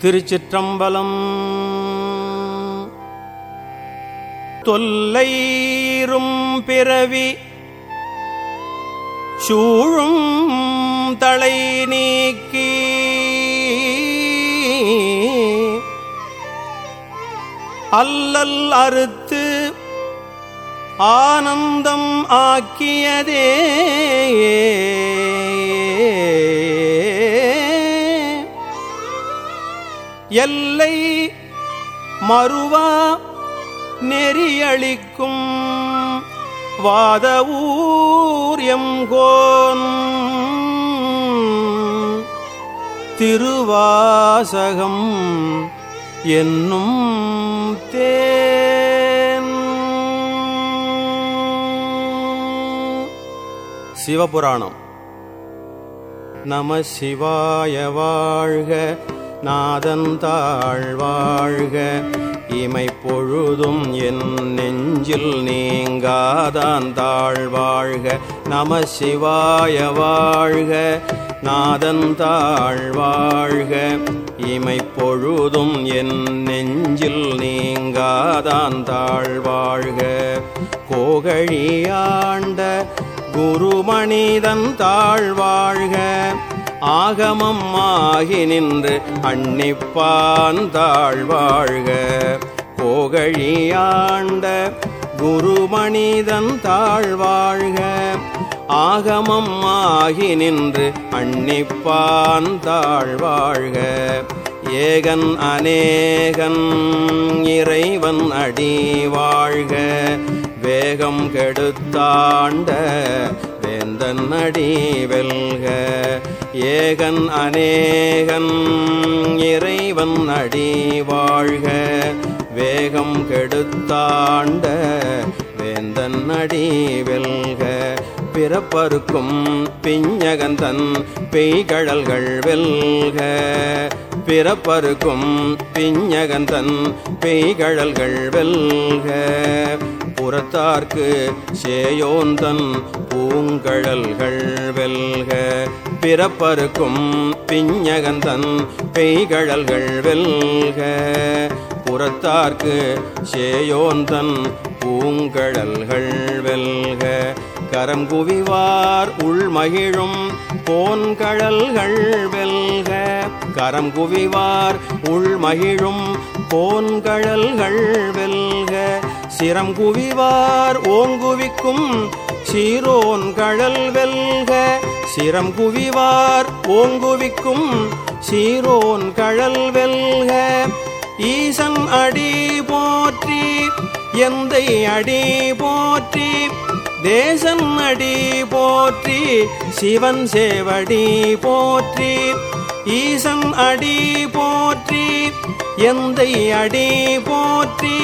திருச்சிற்றம்பலம். தொல்லைரும் பிறவி சூழும் தலை நீக்கி அல்லல் அறுத்து ஆனந்தம் ஆக்கியதே. எல்லை மறுவா நெறியளிக்கும் வாத ஊர் திருவாசகம் என்னும் தேன். சிவபுராணம். நம சிவாய வாழ்க. நாதந்தாள் வாழ்க. இமை பொழுதும் என் நெஞ்சில் நீங்காதான் தாழ் வாழ்க. நம சிவாய வாழ்க. நாதந்தாள் வாழ்க. இமை பொழுதும் என் நெஞ்சில் நீங்காதான் தாழ் வாழ்க. கோகழியாண்ட குருமணிதன் தாழ்வாழ்க ஆகமம் ஆகி நின்று அன்னிப்பான் தாழ்வாழ்க. கோகழியாண்ட குருமணிதன் தாழ்வாழ்க. ஆகமம் ஆகி நின்று அன்னிப்பான் தாழ்வாழ்க. ஏகன் அநேகன் இறைவன் அடி வாழ்க வேகம் கெடுத்தாண்ட தன்னடி வெல்க. ஏகன் அநேகன் இறைவன் அடி வாழ்க. வேகம் கெடுத்தாண்ட வேந்தன் அடி வெல்க. பிறப்பருக்கும் பிஞ்சகந்தன் பெய்கடல்கள் வெல்க. பிறப்பருக்கும் பிஞ்சகந்தன் பெய்கடல்கள் வெல்க. புறத்தார்க்கு சேயோந்தன் பூங்கழல்கள் வெல்க. பிறப்பருக்கும் பிஞ்சகந்தன் பெய்கழல்கள் வெல்க. புறத்தார்க்கு சேயோந்தன் பூங்கழல்கள் வெல்க. கரம் குவிவார் உள்மகிழும் போன்கழல்கள் வெல்க. கரம் குவிவார் உள்மகிழும் போன்கழல்கள் வெல்க. சிரம் குவிவார் ஓங்குவிக்கும் சீரோன் கழல் வெல்க. சிரம் குவிவார் ஓங்குவிக்கும் சீரோன் கழல் வெல்க. ஈசன் அடி போற்றி எந்தை அடி போற்றி. தேசன் அடி போற்றி சிவன் சேவடி போற்றி. ஈசன் அடி போற்றி எந்தை அடி போற்றி.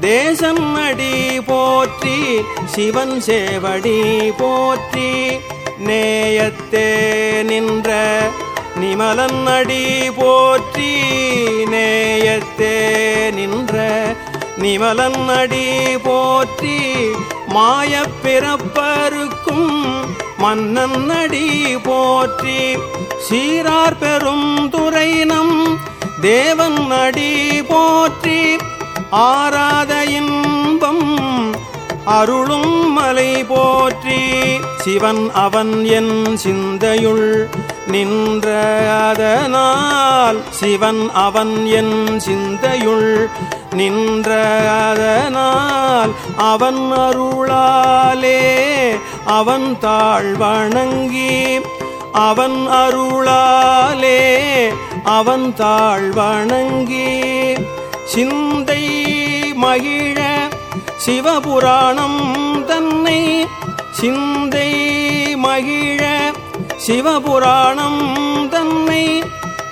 தேசம் அடி போற்றி சிவன் சேவடி போற்றி. நேயத்தே நின்ற நிமலன் அடி போற்றி. நேயத்தே நின்ற நிமலன் அடி போற்றி. மாயப் பிறப்பருக்கும் மன்னன் அடி போற்றி. சீரார் பெரும் துறைனம் தேவன் அடி போற்றி. ஆராத இன்பம் அருளும் மலை போற்றி சிவன் அவன் என் சிந்தையுள் நின்ற அதனால் சிவன் அவன் என் சிந்தையுள் நின்ற அதனால் அவன் அருளாலே அவன் தாழ் வணங்கி அவன் அருளாலே அவன் தாழ் வணங்கி சிந்த மகிழ சிவபுராணம் தன்னை சிந்தை மகிழ சிவபுராணம் தன்னை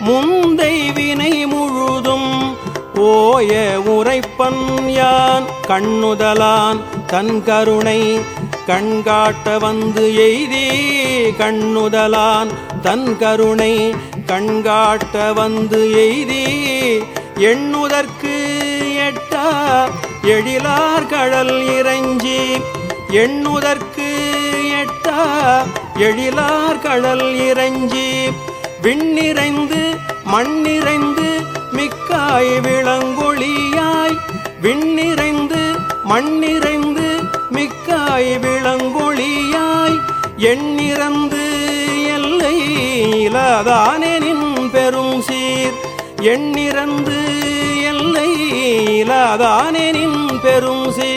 முந்தை வினை முழுதும் ஓய உரைப்பன் யான் கண்ணுதலான் தன் கருணை கண்காட்ட வந்து எய்தி கண்ணுதலான் தன் கருணை கண்காட்ட வந்து எய்தி எண்ணுதற்கு எழிலார் கடல் இறைஞ்சி எண்ணுதற்கு எட்டா எழிலார் கடல் இறைஞ்சி. விண்ணிறைந்து மண்ணிறைந்து மிக்காய் விளங்கொழியாய் விண்ணிறைந்து மண்ணிறைந்து மிக்காய் விளங்கொழியாய் எண்ணிறந்து எல்லை இலாதானெனின் பெரும் சீர் எண்ணிறந்து அதானே நின் பெரும் சீ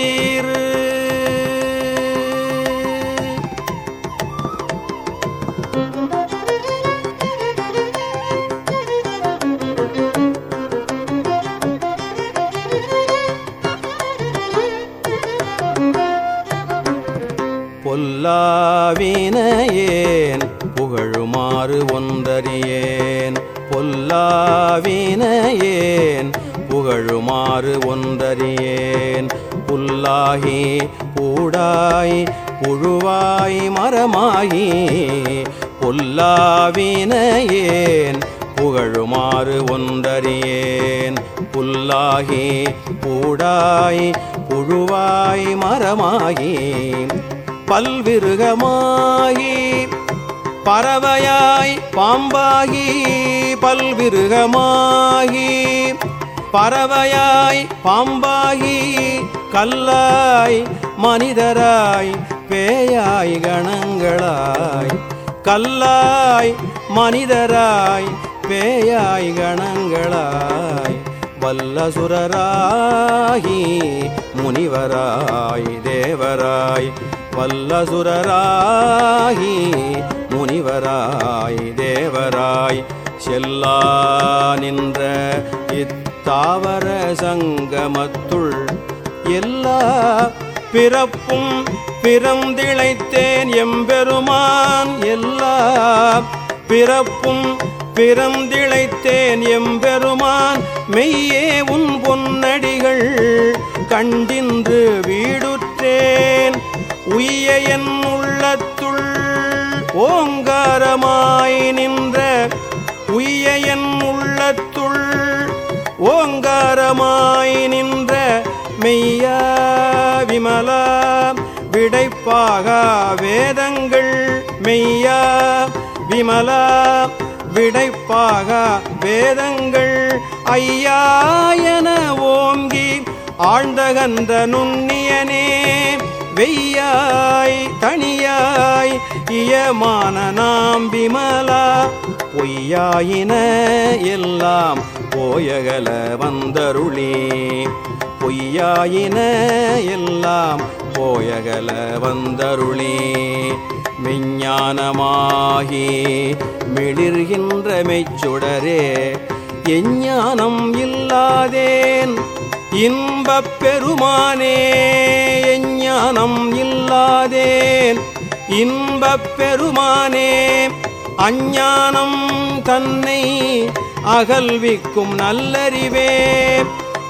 புழுவாய் மரமாகி பொல்லாவினையேன் புகழுமாறு ஒன்றறியேன். புல்லாகி பூடாய் புழுவாய் மரமாகி பல்விருகமாகி பறவையாய் பாம்பாகி பல்விருகமாகி பறவையாய் பாம்பாகி கல்லாய் மனிதராய் பேயாய் கணங்களாய் கல்லாய் மனிதராய் பேயாய் கணங்களாய் வல்லசுரராகி முனிவராய் தேவராய் வல்லசுரராகி முனிவராய் தேவராய் செல்லா நின்ற இத்தாவர சங்கமத்துள் எல்லா பிறப்பும் பிறந்திழைத்தேன் எம்பெருமான் எல்லா பிறப்பும் பிறந்திழைத்தேன் எம்பெருமான். மெய்யே உன் பொன்னடிகள் கண்டின்று வீடுற்றேன். உய்ய என் உள்ளத்துள் ஓங்காரமாய் நின்ற உய்ய என் உள்ளத்துள் ஓங்காரமாய் நின்ற மெய்யா விமலா விடைப்பாக வேதங்கள் மெய்யா விமலா விடைப்பாக வேதங்கள் ஐயா என ஓங்கி ஆழ்ந்தகந்த நுண்ணியனே. வெய்யாய் தனியாய் இயமான நாம் விமலா. பொய்யாயின எல்லாம் போயகல வந்தருளே. பொய்யாயின எல்லாம் போயகல வந்தருளே. மெஞ்ஞானமாகி மிளிர்கின்ற மெய்ச்சுடரே எஞ்ஞானம் இல்லாதேன் இன்பப் பெருமானே. எஞ்ஞானம் இல்லாதேன் இன்பப் பெருமானே. அஞ்ஞானம் தன்னை அகல்விக்கும் நல்லறிவே.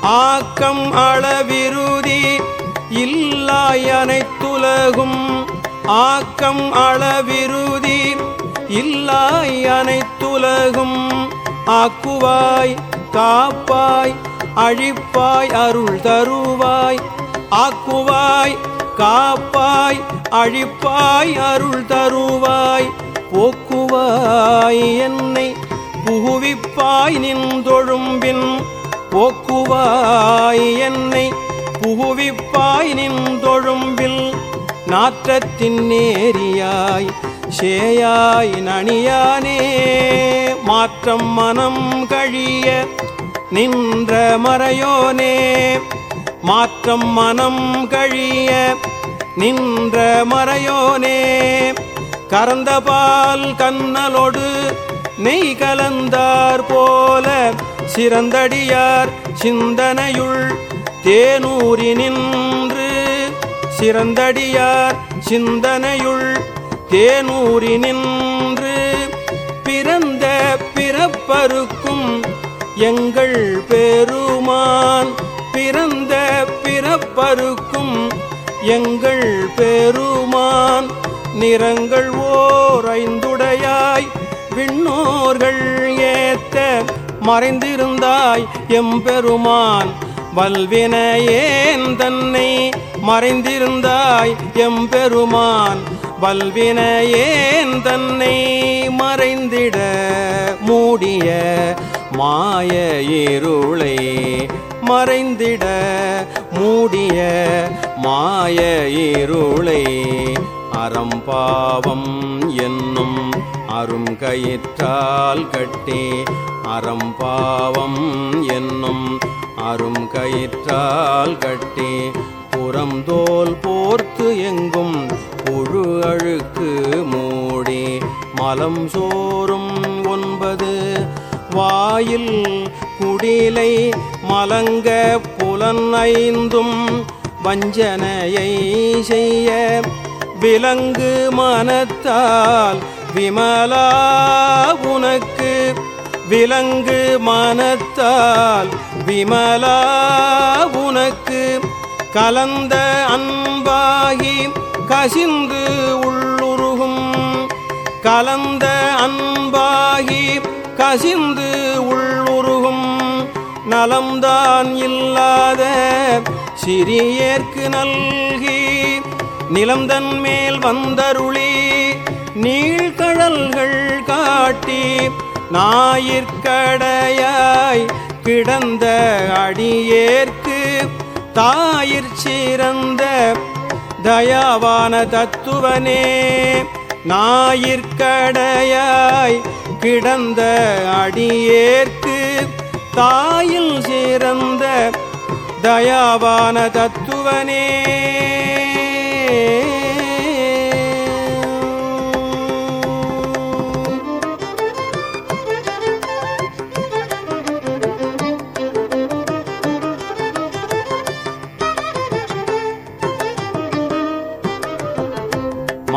ஆக்கம் அளவிருதி இல்லாய் அனைத்துலகும். ஆக்கம் அளவிருதி இல்லாய் அனைத்துலகும். ஆக்குவாய் காப்பாய் அழிப்பாய் அருள் தருவாய். ஆக்குவாய் காப்பாய் அழிப்பாய் அருள் தருவாய். போக்குவாய் என்னை புகுவிப்பாய் நின்றொழும்பின் போக்குவாய் என்னை புகுவிப்பாய் நின்றொழும்பில் நாற்றத்தின் நேரியாய் சேயாய் நணியானே. மாற்றம் மனம் கழிய நின்ற மறையோனே. மாற்றம் மனம் கழிய நின்ற மறையோனே. கறந்தபால் கண்ணலோடு நெய் கலந்தார் போல சிறந்தடியார் சிந்தனையுள் தேனூரி நின்று. சிறந்தடியார் சிந்தனையுள் தேனூரி நின்று. பிறந்த பிறப்பருக்கும் எங்கள் பெருமான். பிறந்த பிறப்பருக்கும் எங்கள் பெருமான். நிறங்கள் ஓர் ஐந்துடையாய். விண்ணோர்கள் ஏத்த மறைந்திருந்தாய் எம்பெருமான். வல்வினையேன் தன்னை மறைந்திருந்தாய் எம்பெருமான். வல்வினையேன் தன்னை மறைந்திட மூடிய மாய இருளை மறைந்திட மூடிய மாய இருளை அறம்பாவம் என்னும் அரும் அருங்கயிற்றால் கட்டி அறம்பாவம் என்னும் அரும் அருங்கயிற்றால் கட்டி புறந்தோல் போர்த்து எங்கும் புழு அழுக்கு மூடி மலம் சோறும் ஒன்பது வாயில் குடிலை மலங்க புலன் ஐந்தும் வஞ்சனையை செய்ய விலங்கு மனத்தால் விமலா உனக்கு விலங்கு மனத்தால். விமலா உனக்கு கலந்த அன்பாகி கசிந்து உள்ளுருகும். கலந்த அன்பாகி கசிந்து உள்ளுருகும். நலம்தான் இல்லாத சிறியேற்கு நல்கி நிலம்தன் மேல் வந்தருளி. நீழ்கடல்கள் காட்டி ஞாயிற்கடையாய் கிடந்த அடியேற்கு தாயிற் சிறந்த தயாவான தத்துவனே. ஞாயிற்கடையாய் கிடந்த அடியேற்கு தாயில் சிறந்த தயாவான தத்துவனே.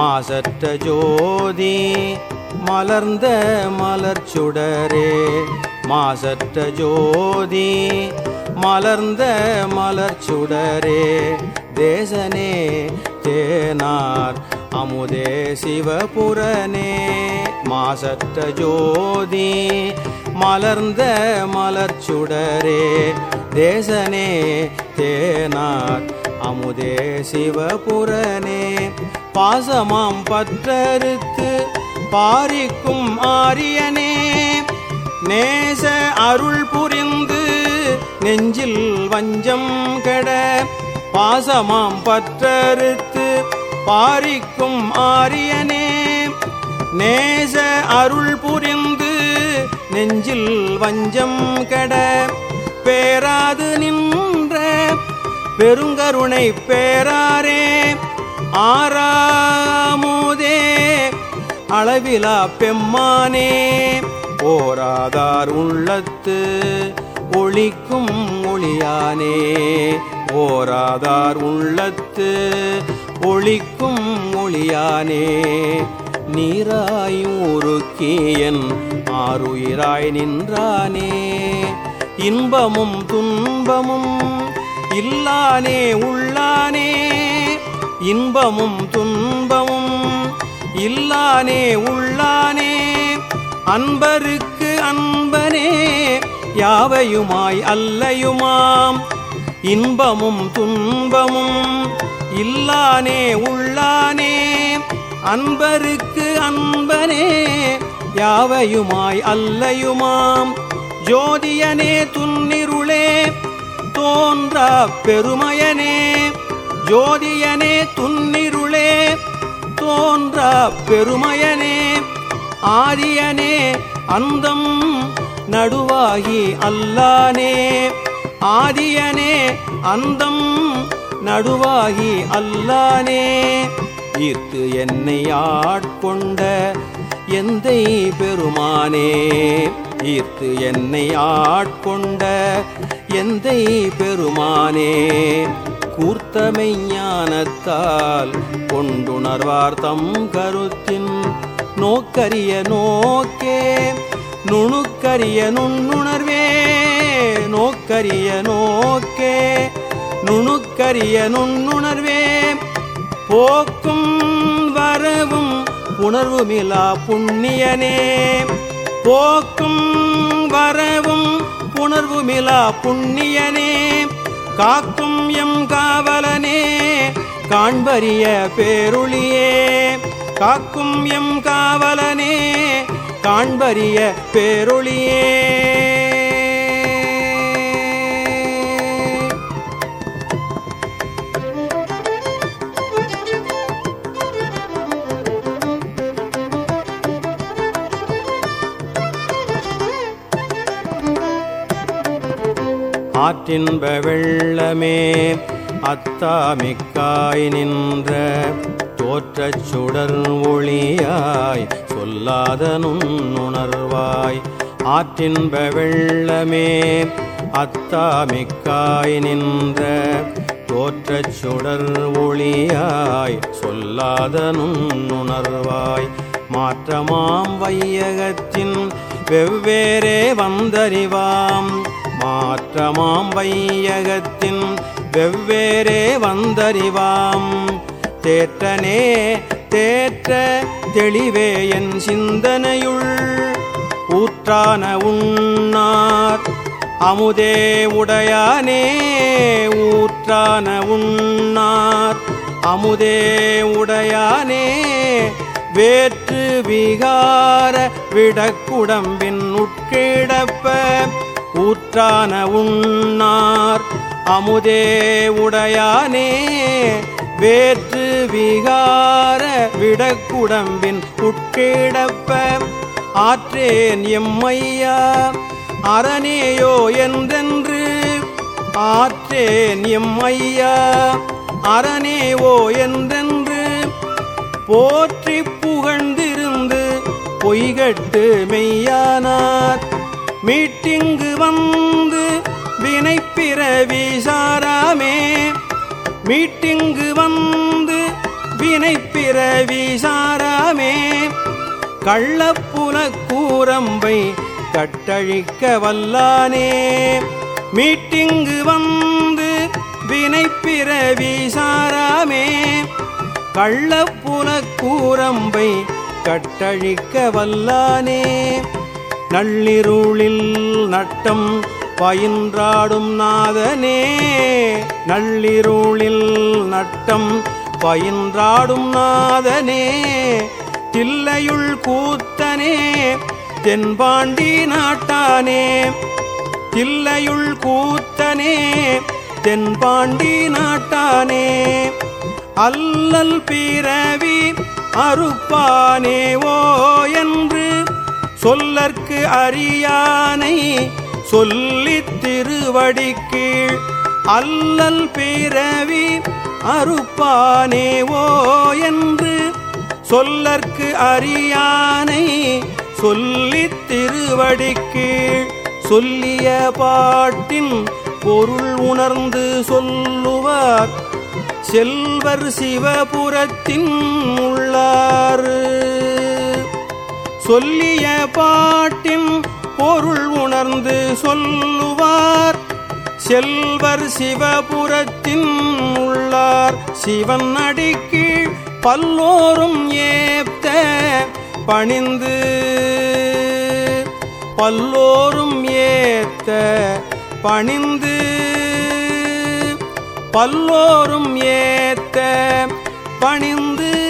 மாசற்ற ஜோதி மலர்ந்த மலர்ச்சுடரே மாசற்ற ஜோதி மலர்ந்த மலர்ச்சுடரே தேசனே தேனார் அமுதே சிவபுரனே. மாசற்ற ஜோதி மலர்ந்த மலர்ச்சுடரே தேசனே தேனார் அமுதே சிவபுரனே. பாசமாம் பற்றறுத்து பாரிக்கும் ஆரியனே. நேச அருள் புரிந்து நெஞ்சில் வஞ்சம் கெட பாசமாம் பற்றறுத்து பாரிக்கும் ஆரியனே. நேச அருள் புரிந்து நெஞ்சில் வஞ்சம் கெட பேராது நின்ற பெருங்கருணை பேராரே. ஆறாமுதே அளவிலா பெம்மானே ஓராதார் உள்ளத்து ஒளிக்கும் ஒளியானே ஓராதார் உள்ளத்து ஒளிக்கும் ஒளியானே. நீராயூருக்கியன் ஆறுயிராய் நின்றானே இன்பமும் துன்பமும் இல்லானே உள்ளானே. இன்பமும் துன்பமும் இல்லானே உள்ளானே. அன்பருக்கு அன்பனே யாவையுமாய் அல்லையுமாம். இன்பமும் துன்பமும் இல்லானே உள்ளானே. அன்பருக்கு அன்பனே யாவையுமாய் அல்லையுமாம். ஜோதியனே துன்னிருளே தோன்றா பெருமையனே. ஜோதியனே துன்னிருளே தோன்றா பெருமையனே ஆரியனே அந்தம் நடுவாகி அல்லானே ஆதியனே அந்தம் நடுவாகி அல்லானே. ஈர்த்து என்னை ஆட்கொண்ட எந்தை பெருமானே ஈர்த்து என்னை ஆட்கொண்ட எந்தை பெருமானே. கூர்த்தமை ஞானத்தால் கொண்டுணர்வார்த்தம் கருத்தின் நோக்கரிய நோக்கே நுணுக்கரிய நுண்ணுணர்வே நோக்கரிய நோக்கே நுணுக்கரிய நுண்ணுணர்வே போக்கும் வரவும் உணர்வுமிலா புண்ணியனே போக்கும் வரவும் புணர்வுமிலா புண்ணியனே காக்கும் எம் காவலனே காண்பரிய பேருளியே. காக்கும் எம் காவலனே காண்பரிய பேருளியே. ஆற்றின்ப வெள்ளமே அத்தாமிக்காய் நின்ற தோற்றச் சுடர் ஒளியாய் சொல்லாத நுண்ணுணர்வாய். ஆற்றின்ப வெள்ளமே அத்தாமிக்காய் நின்ற தோற்றச் சுடர் ஒளியாய் சொல்லாத நுண்ணுணர்வாய். மாற்றமாம் வையகத்தின் வெவ்வேறே வந்தறிவாம். மாற்றமாம் வையகத்தின் வெவ்வேறே வந்தறிவாம். தேற்றனே தேற்ற தெளிவே என் சிந்தனையுள். ஊற்றான உண்ணார் அமுதே உடையானே. ஊற்றான உண்ணார் அமுதே உடையானே. வேற்று விகார விடக்குடம்பின் உட்கிடப்ப ஊற்றான உண்ணார். அமுதே உடையானே வேற்று விகார விடக்குடம்பின் உட்கிடப்ப. ஆற்றேன் எம்மையா அரணேயோ என்றென்று. ஆற்றேன் எம்மையா அரணேவோ என்றென்று. போற்றி புகழ்ந்திருந்து பொய்கட்டு மெய்யானார். மீட்டிங்கு வந்து வினைப்பிறவி சாராமே. மீட்டிங்கு வந்து வினைப்பிறவி சாராமே. கள்ளப்புல கூரம்பை கட்டழிக்க வல்லானே. மீட்டிங்கு வந்து வினைப்பிறவி சாராமே. கள்ளப்புல கூரம்பை கட்டழிக்க வல்லானே. நள்ளிருளில் நட்டம் பயின்றாடும் நாதனே. நள்ளிருளில் நட்டம் பயின்றாடும் நாதனே. தில்லையுள் கூத்தனே தென்பாண்டி நாட்டானே. தில்லையுள் கூத்தனே தென்பாண்டி நாட்டானே. அல்லல் பிறவி அறுப்பானே ஓ என்று சொல்லற்கு அறியானை சொல்லித் திருவடி கீழ் அல்லல் பிறவி அறுப்பானே ஓ என்று சொல்லற்கு அறியானை சொல்லித் திருவடி கீழ் சொல்லிய பாட்டின் பொருள் உணர்ந்து சொல்லுவார் செல்வர் சிவபுரத்தின் உள்ளாறு. சொல்லிய பாட்டின் பொருள் உணர்ந்து சொல்லுவார். செல்வர் சிவபுரத்தின் உள்ளார். சிவன் அடிக்கீழ் பல்லோரும் ஏத்த பணிந்து. பல்லோரும் ஏத்த பணிந்து. பல்லோரும் ஏத்த பணிந்து.